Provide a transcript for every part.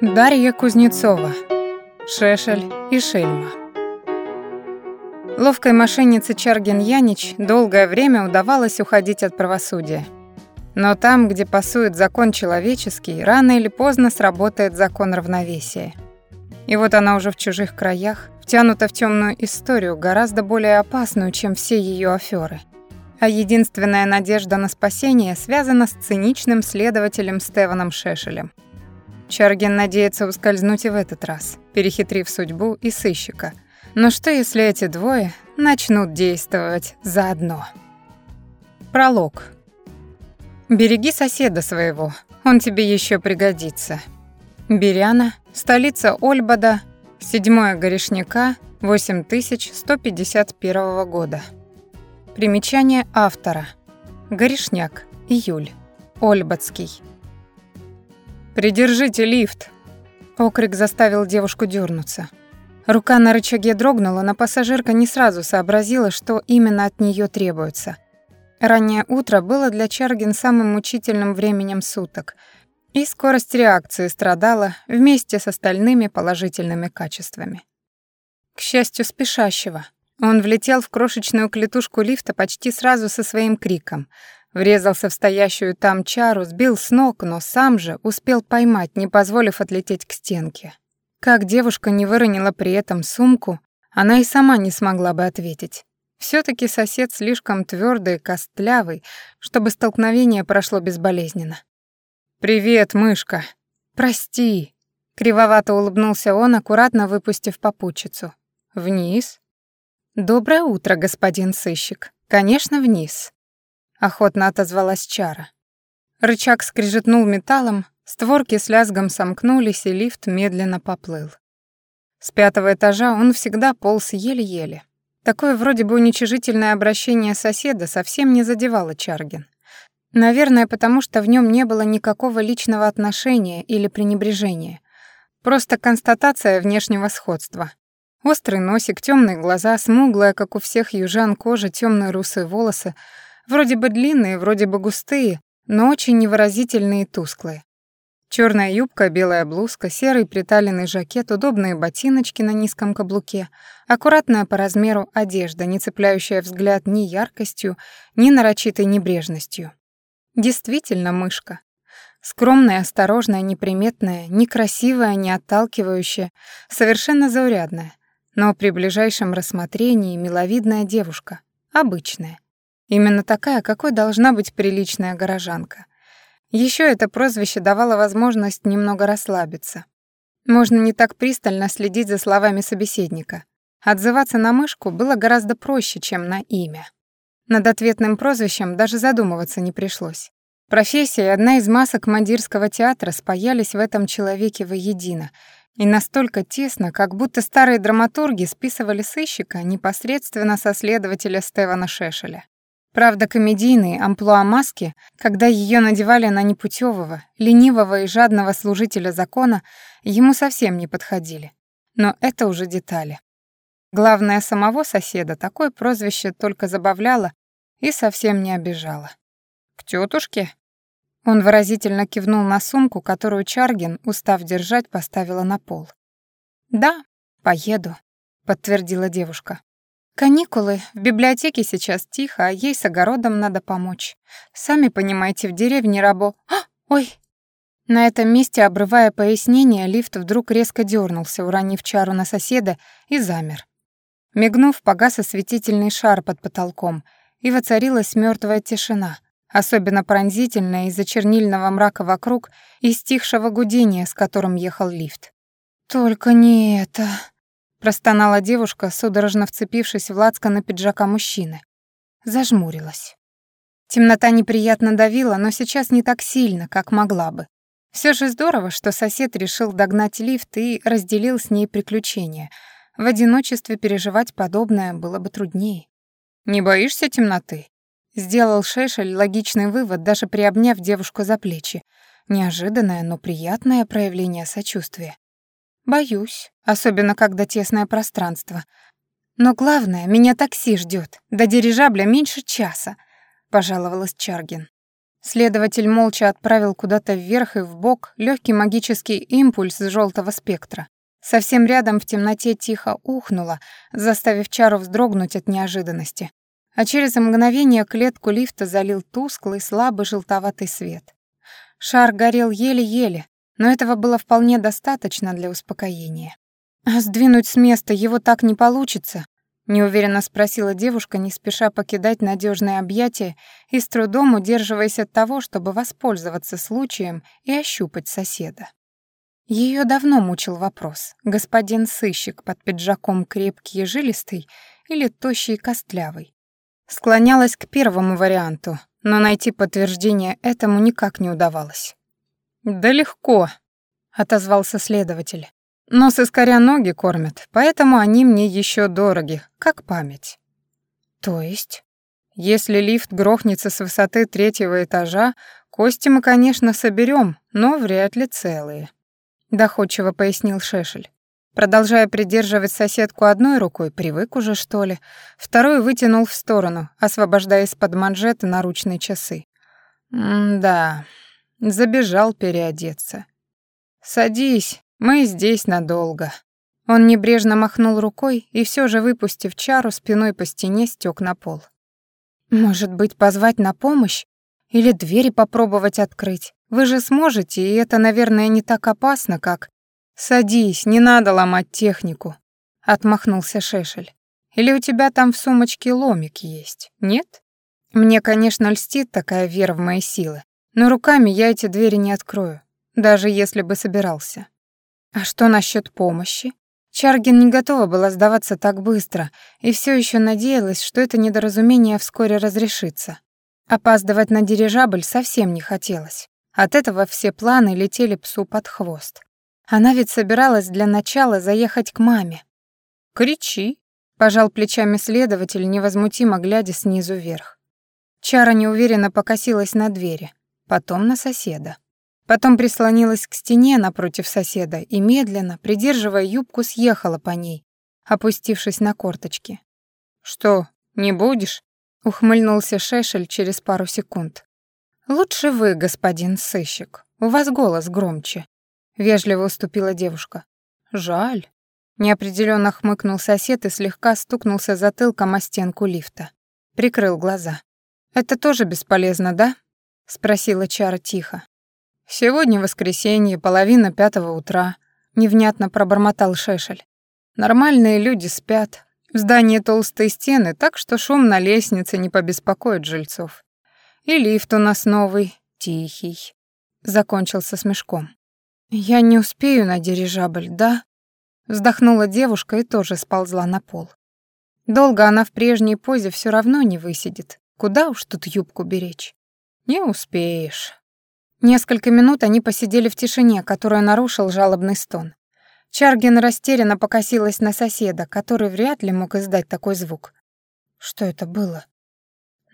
Дарья Кузнецова. Шешель и Шельма. Ловкой мошеннице Чаргин Янич долгое время удавалось уходить от правосудия. Но там, где пасует закон человеческий, рано или поздно сработает закон равновесия. И вот она уже в чужих краях, втянута в темную историю, гораздо более опасную, чем все ее аферы. А единственная надежда на спасение связана с циничным следователем Стеваном Шешелем – Чаргин надеется ускользнуть и в этот раз, перехитрив судьбу и сыщика. Но что если эти двое начнут действовать заодно? Пролог. Береги соседа своего, он тебе еще пригодится. Беряна, столица Ольбада, 7 Горешняка, 8151 года. Примечание автора. Горешняк, июль. Ольбадский. «Придержите лифт!» Окрик заставил девушку дернуться. Рука на рычаге дрогнула, но пассажирка не сразу сообразила, что именно от нее требуется. Раннее утро было для Чаргин самым мучительным временем суток, и скорость реакции страдала вместе с остальными положительными качествами. К счастью спешащего, он влетел в крошечную клетушку лифта почти сразу со своим криком — Врезался в стоящую там чару, сбил с ног, но сам же успел поймать, не позволив отлететь к стенке. Как девушка не выронила при этом сумку, она и сама не смогла бы ответить. все таки сосед слишком твёрдый и костлявый, чтобы столкновение прошло безболезненно. «Привет, мышка!» «Прости!» — кривовато улыбнулся он, аккуратно выпустив попутчицу. «Вниз?» «Доброе утро, господин сыщик. Конечно, вниз охотно отозвалась Чара. Рычаг скрежетнул металлом, створки с лязгом сомкнулись, и лифт медленно поплыл. С пятого этажа он всегда полз еле-еле. Такое вроде бы уничижительное обращение соседа совсем не задевало Чаргин. Наверное, потому что в нем не было никакого личного отношения или пренебрежения. Просто констатация внешнего сходства. Острый носик, темные глаза, смуглая, как у всех южан, кожа, темные русые волосы — Вроде бы длинные, вроде бы густые, но очень невыразительные и тусклые. Черная юбка, белая блузка, серый приталенный жакет, удобные ботиночки на низком каблуке, аккуратная по размеру одежда, не цепляющая взгляд ни яркостью, ни нарочитой небрежностью. Действительно мышка. Скромная, осторожная, неприметная, некрасивая, не отталкивающая, совершенно заурядная, но при ближайшем рассмотрении миловидная девушка, обычная. Именно такая, какой должна быть приличная горожанка. Еще это прозвище давало возможность немного расслабиться. Можно не так пристально следить за словами собеседника. Отзываться на мышку было гораздо проще, чем на имя. Над ответным прозвищем даже задумываться не пришлось. Профессия и одна из масок Мандирского театра спаялись в этом человеке воедино, и настолько тесно, как будто старые драматурги списывали сыщика непосредственно со следователя Стевана Шешеля. Правда, комедийные амплуа маски, когда ее надевали на непутевого, ленивого и жадного служителя закона, ему совсем не подходили. Но это уже детали. Главное, самого соседа такое прозвище только забавляло и совсем не обижало. «К тетушке? Он выразительно кивнул на сумку, которую Чаргин, устав держать, поставила на пол. «Да, поеду», — подтвердила девушка. Каникулы, в библиотеке сейчас тихо, а ей с огородом надо помочь. Сами понимаете, в деревне рабо... А, ой! На этом месте, обрывая пояснение, лифт вдруг резко дернулся, уронив чару на соседа, и замер. Мигнув, погас осветительный шар под потолком, и воцарилась мертвая тишина, особенно пронзительная из-за чернильного мрака вокруг и стихшего гудения, с которым ехал лифт. «Только не это...» простонала девушка, судорожно вцепившись в на пиджака мужчины. Зажмурилась. Темнота неприятно давила, но сейчас не так сильно, как могла бы. Все же здорово, что сосед решил догнать лифт и разделил с ней приключения. В одиночестве переживать подобное было бы труднее. «Не боишься темноты?» Сделал Шешель логичный вывод, даже приобняв девушку за плечи. Неожиданное, но приятное проявление сочувствия. Боюсь, особенно когда тесное пространство. Но главное, меня такси ждет. До дирижабля меньше часа, пожаловалась Чаргин. Следователь молча отправил куда-то вверх и вбок легкий магический импульс желтого спектра. Совсем рядом в темноте тихо ухнуло, заставив Чару вздрогнуть от неожиданности. А через мгновение клетку лифта залил тусклый, слабый желтоватый свет. Шар горел еле-еле, но этого было вполне достаточно для успокоения. «А сдвинуть с места его так не получится?» — неуверенно спросила девушка, не спеша покидать надежное объятие и с трудом удерживаясь от того, чтобы воспользоваться случаем и ощупать соседа. Ее давно мучил вопрос, господин сыщик под пиджаком крепкий и жилистый или тощий и костлявый. Склонялась к первому варианту, но найти подтверждение этому никак не удавалось. «Да легко», — отозвался следователь. «Но с искоря ноги кормят, поэтому они мне еще дороги, как память». «То есть?» «Если лифт грохнется с высоты третьего этажа, кости мы, конечно, соберем, но вряд ли целые» доходчиво пояснил Шешель. Продолжая придерживать соседку одной рукой, привык уже, что ли, второй вытянул в сторону, освобождая из-под манжеты наручные часы. «М-да, забежал переодеться. Садись, мы здесь надолго». Он небрежно махнул рукой и все же, выпустив чару, спиной по стене стек на пол. «Может быть, позвать на помощь? Или двери попробовать открыть? Вы же сможете, и это, наверное, не так опасно, как... Садись, не надо ломать технику, отмахнулся Шешель. Или у тебя там в сумочке ломик есть? Нет? Мне, конечно, льстит такая вера в мои силы, но руками я эти двери не открою, даже если бы собирался. А что насчет помощи? Чаргин не готова была сдаваться так быстро и все еще надеялась, что это недоразумение вскоре разрешится. Опаздывать на дирижабль совсем не хотелось. От этого все планы летели псу под хвост. Она ведь собиралась для начала заехать к маме. «Кричи», — пожал плечами следователь, невозмутимо глядя снизу вверх. Чара неуверенно покосилась на двери, потом на соседа. Потом прислонилась к стене напротив соседа и медленно, придерживая юбку, съехала по ней, опустившись на корточки. «Что, не будешь?» — ухмыльнулся Шешель через пару секунд. «Лучше вы, господин сыщик. У вас голос громче», — вежливо уступила девушка. «Жаль». Неопределенно хмыкнул сосед и слегка стукнулся затылком о стенку лифта. Прикрыл глаза. «Это тоже бесполезно, да?» — спросила Чара тихо. «Сегодня воскресенье, половина пятого утра», — невнятно пробормотал Шешель. «Нормальные люди спят. В здании толстые стены, так что шум на лестнице не побеспокоит жильцов. И лифт у нас новый, тихий. Закончился с мешком. Я не успею на дирижабль, да? Вздохнула девушка и тоже сползла на пол. Долго она в прежней позе все равно не высидит. Куда уж тут юбку беречь? Не успеешь. Несколько минут они посидели в тишине, которую нарушил жалобный стон. Чаргин растерянно покосилась на соседа, который вряд ли мог издать такой звук. Что это было?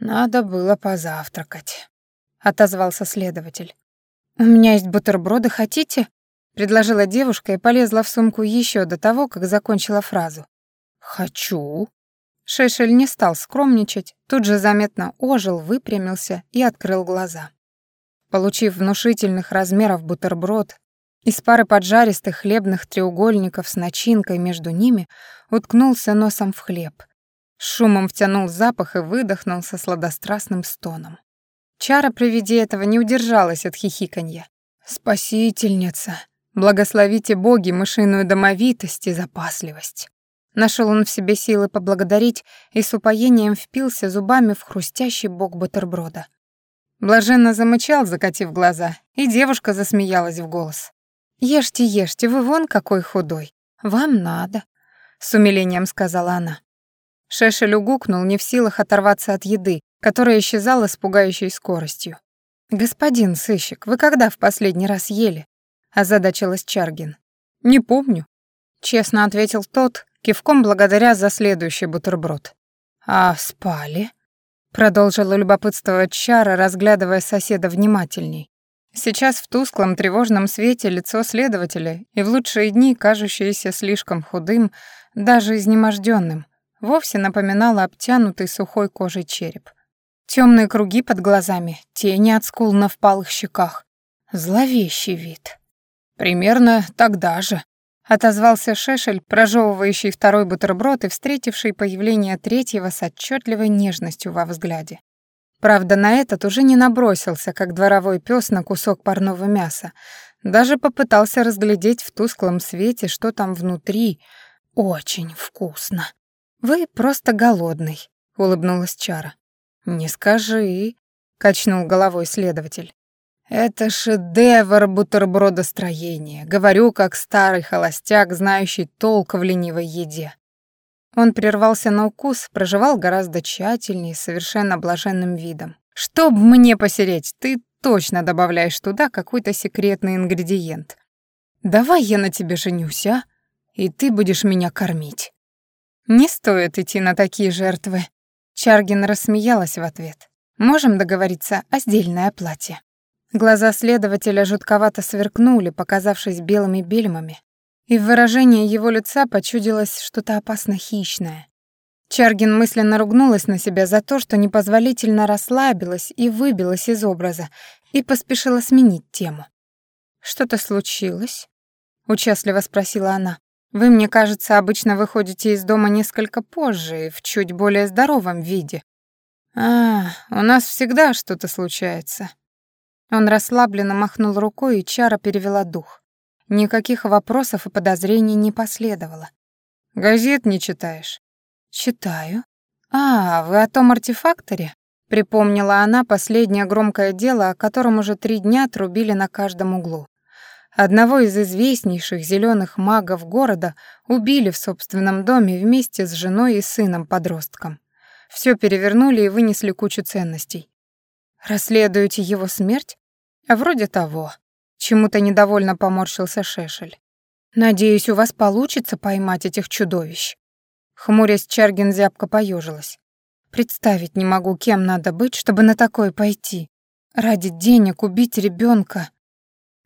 «Надо было позавтракать», — отозвался следователь. «У меня есть бутерброды, хотите?» — предложила девушка и полезла в сумку еще до того, как закончила фразу. «Хочу». Шешель не стал скромничать, тут же заметно ожил, выпрямился и открыл глаза. Получив внушительных размеров бутерброд, из пары поджаристых хлебных треугольников с начинкой между ними уткнулся носом в хлеб — шумом втянул запах и выдохнул со сладострастным стоном. Чара при виде этого не удержалась от хихиканья. «Спасительница! Благословите боги мышиную домовитость и запасливость!» Нашел он в себе силы поблагодарить и с упоением впился зубами в хрустящий бок бутерброда. Блаженно замычал, закатив глаза, и девушка засмеялась в голос. «Ешьте, ешьте, вы вон какой худой. Вам надо», — с умилением сказала она. Шешель угукнул, не в силах оторваться от еды, которая исчезала с пугающей скоростью. «Господин сыщик, вы когда в последний раз ели?» — озадачилась Чаргин. «Не помню», — честно ответил тот, кивком благодаря за следующий бутерброд. «А спали?» — продолжила любопытствовать Чара, разглядывая соседа внимательней. Сейчас в тусклом тревожном свете лицо следователя и в лучшие дни кажущееся слишком худым, даже изнеможденным, вовсе напоминала обтянутый сухой кожей череп. Темные круги под глазами, тени от скул на впалых щеках. Зловещий вид. Примерно тогда же, отозвался Шешель, прожевывающий второй бутерброд и встретивший появление третьего с отчетливой нежностью во взгляде. Правда, на этот уже не набросился, как дворовой пес на кусок парного мяса. Даже попытался разглядеть в тусклом свете, что там внутри. Очень вкусно. «Вы просто голодный», — улыбнулась Чара. «Не скажи», — качнул головой следователь. «Это шедевр бутербродостроения. Говорю, как старый холостяк, знающий толк в ленивой еде». Он прервался на укус, проживал гораздо тщательнее, совершенно блаженным видом. «Чтоб мне посереть, ты точно добавляешь туда какой-то секретный ингредиент. Давай я на тебе женюсь, а? И ты будешь меня кормить». «Не стоит идти на такие жертвы». Чаргин рассмеялась в ответ. «Можем договориться о сдельной оплате». Глаза следователя жутковато сверкнули, показавшись белыми бельмами, и в выражении его лица почудилось что-то опасно хищное. Чаргин мысленно ругнулась на себя за то, что непозволительно расслабилась и выбилась из образа, и поспешила сменить тему. «Что-то случилось?» — участливо спросила она. «Вы, мне кажется, обычно выходите из дома несколько позже и в чуть более здоровом виде». «А, у нас всегда что-то случается», он расслабленно махнул рукой, и Чара перевела дух. Никаких вопросов и подозрений не последовало. «Газет не читаешь?» «Читаю». «А, вы о том артефакторе?» Припомнила она последнее громкое дело, о котором уже три дня трубили на каждом углу. Одного из известнейших зеленых магов города убили в собственном доме вместе с женой и сыном-подростком. Все перевернули и вынесли кучу ценностей. Расследуете его смерть? А вроде того. Чему-то недовольно поморщился Шешель. Надеюсь, у вас получится поймать этих чудовищ. Хмурясь, Чаргин зябко поежилась. Представить не могу, кем надо быть, чтобы на такое пойти. Ради денег убить ребенка.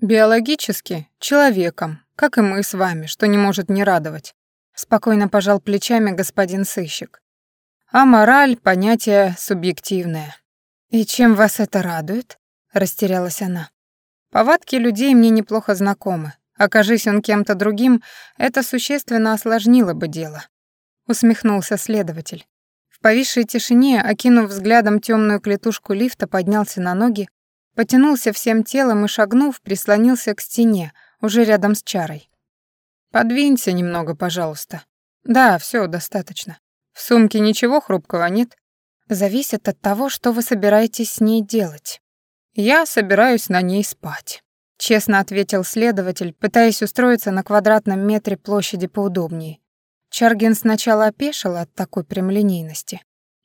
Биологически, человеком, как и мы с вами, что не может не радовать. Спокойно пожал плечами господин сыщик. А мораль — понятие субъективное. «И чем вас это радует?» — растерялась она. «Повадки людей мне неплохо знакомы. Окажись он кем-то другим, это существенно осложнило бы дело». Усмехнулся следователь. В повисшей тишине, окинув взглядом темную клетушку лифта, поднялся на ноги, потянулся всем телом и, шагнув, прислонился к стене, уже рядом с чарой. «Подвинься немного, пожалуйста». «Да, все достаточно. В сумке ничего хрупкого нет?» Зависит от того, что вы собираетесь с ней делать. Я собираюсь на ней спать, честно ответил следователь, пытаясь устроиться на квадратном метре площади поудобнее. Чаргин сначала опешил от такой прямолинейности,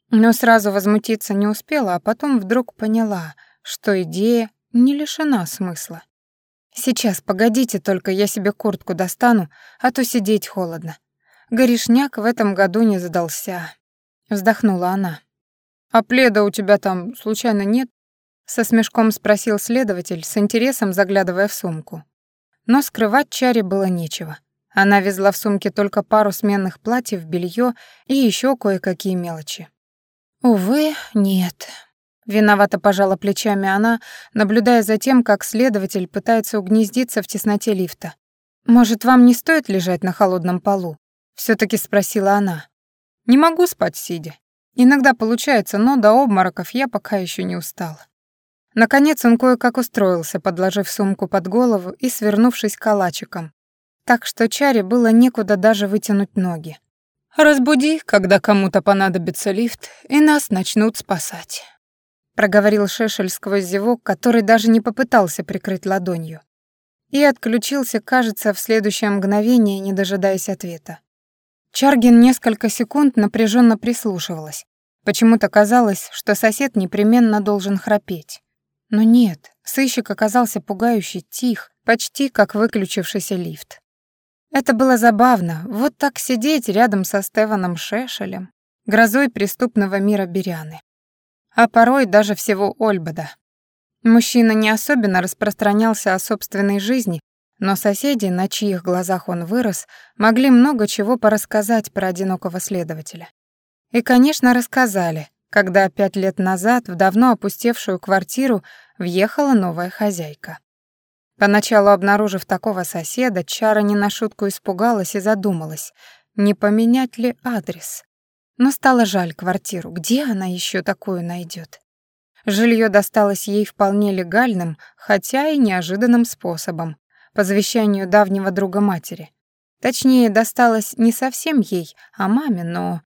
но сразу возмутиться не успела, а потом вдруг поняла, что идея не лишена смысла. «Сейчас, погодите, только я себе куртку достану, а то сидеть холодно. Горешняк в этом году не задался», — вздохнула она. «А пледа у тебя там случайно нет?» Со смешком спросил следователь, с интересом заглядывая в сумку. Но скрывать Чаре было нечего. Она везла в сумке только пару сменных платьев, белье и еще кое-какие мелочи. «Увы, нет», Виновато пожала плечами она, наблюдая за тем, как следователь пытается угнездиться в тесноте лифта. «Может, вам не стоит лежать на холодном полу?» — всё-таки спросила она. «Не могу спать сидя. Иногда получается, но до обмороков я пока еще не устал. Наконец он кое-как устроился, подложив сумку под голову и свернувшись калачиком, так что Чаре было некуда даже вытянуть ноги. «Разбуди, когда кому-то понадобится лифт, и нас начнут спасать», — проговорил Шешель сквозь зевок, который даже не попытался прикрыть ладонью. И отключился, кажется, в следующее мгновение, не дожидаясь ответа. Чаргин несколько секунд напряженно прислушивалась. Почему-то казалось, что сосед непременно должен храпеть. Но нет, сыщик оказался пугающе тих, почти как выключившийся лифт. Это было забавно, вот так сидеть рядом со Стеваном Шешелем, грозой преступного мира Беряны. А порой даже всего Ольбада. Мужчина не особенно распространялся о собственной жизни, но соседи, на чьих глазах он вырос, могли много чего порассказать про одинокого следователя. И, конечно, рассказали, когда пять лет назад в давно опустевшую квартиру въехала новая хозяйка. Поначалу обнаружив такого соседа, Чара не на шутку испугалась и задумалась, не поменять ли адрес. Но стало жаль квартиру, где она еще такую найдет? Жилье досталось ей вполне легальным, хотя и неожиданным способом, по завещанию давнего друга матери. Точнее, досталось не совсем ей, а маме, но...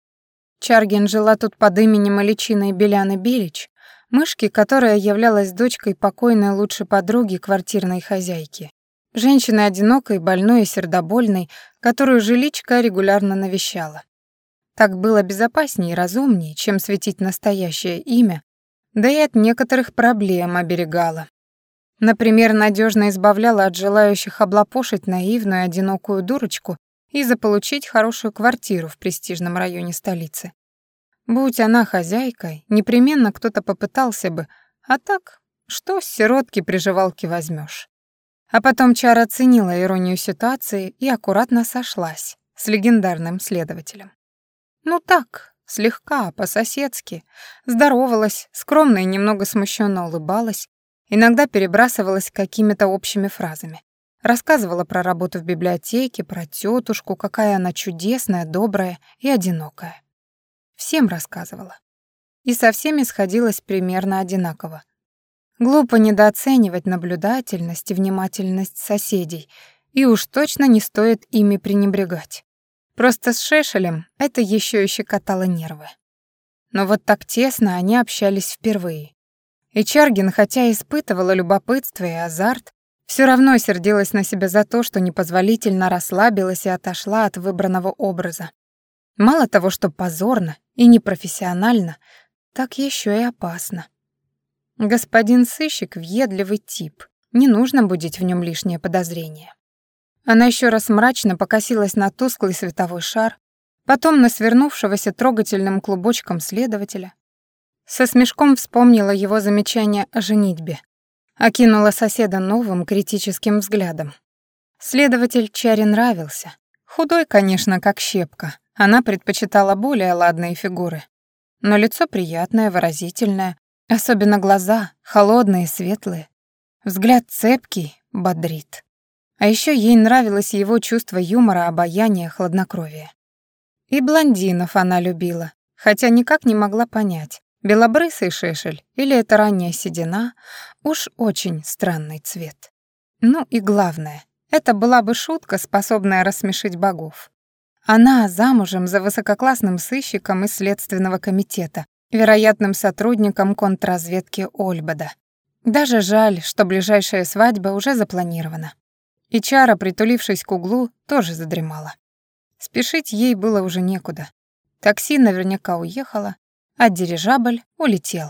Чаргин жила тут под именем и личиной Беляны Белич, мышки, которая являлась дочкой покойной лучшей подруги квартирной хозяйки. Женщины одинокой, больной и сердобольной, которую жиличка регулярно навещала. Так было безопаснее и разумнее, чем светить настоящее имя, да и от некоторых проблем оберегала. Например, надежно избавляла от желающих облапошить наивную одинокую дурочку и заполучить хорошую квартиру в престижном районе столицы. Будь она хозяйкой, непременно кто-то попытался бы, а так, что с сиротки приживалки возьмешь. А потом Чара оценила иронию ситуации и аккуратно сошлась с легендарным следователем. Ну так, слегка, по-соседски, здоровалась, скромно и немного смущенно улыбалась, иногда перебрасывалась какими-то общими фразами. Рассказывала про работу в библиотеке, про тетушку, какая она чудесная, добрая и одинокая. Всем рассказывала. И со всеми сходилась примерно одинаково. Глупо недооценивать наблюдательность и внимательность соседей, и уж точно не стоит ими пренебрегать. Просто с Шешелем это еще и щекотало нервы. Но вот так тесно они общались впервые. И Чаргин, хотя испытывала любопытство и азарт, все равно сердилась на себя за то, что непозволительно расслабилась и отошла от выбранного образа. Мало того, что позорно и непрофессионально, так еще и опасно. Господин сыщик — въедливый тип, не нужно будить в нем лишнее подозрение. Она еще раз мрачно покосилась на тусклый световой шар, потом на свернувшегося трогательным клубочком следователя. Со смешком вспомнила его замечание о женитьбе. Окинула соседа новым критическим взглядом. Следователь Чаре нравился. Худой, конечно, как щепка, она предпочитала более ладные фигуры. Но лицо приятное, выразительное, особенно глаза, холодные, светлые. Взгляд цепкий, бодрит. А еще ей нравилось его чувство юмора, обаяния, хладнокровия. И блондинов она любила, хотя никак не могла понять, белобрысый шешель или это ранняя седина, уж очень странный цвет. Ну и главное, это была бы шутка, способная рассмешить богов. Она замужем за высококлассным сыщиком из Следственного комитета, вероятным сотрудником контрразведки Ольбада. Даже жаль, что ближайшая свадьба уже запланирована. И Чара, притулившись к углу, тоже задремала. Спешить ей было уже некуда. Такси наверняка уехало, а дирижабль улетел.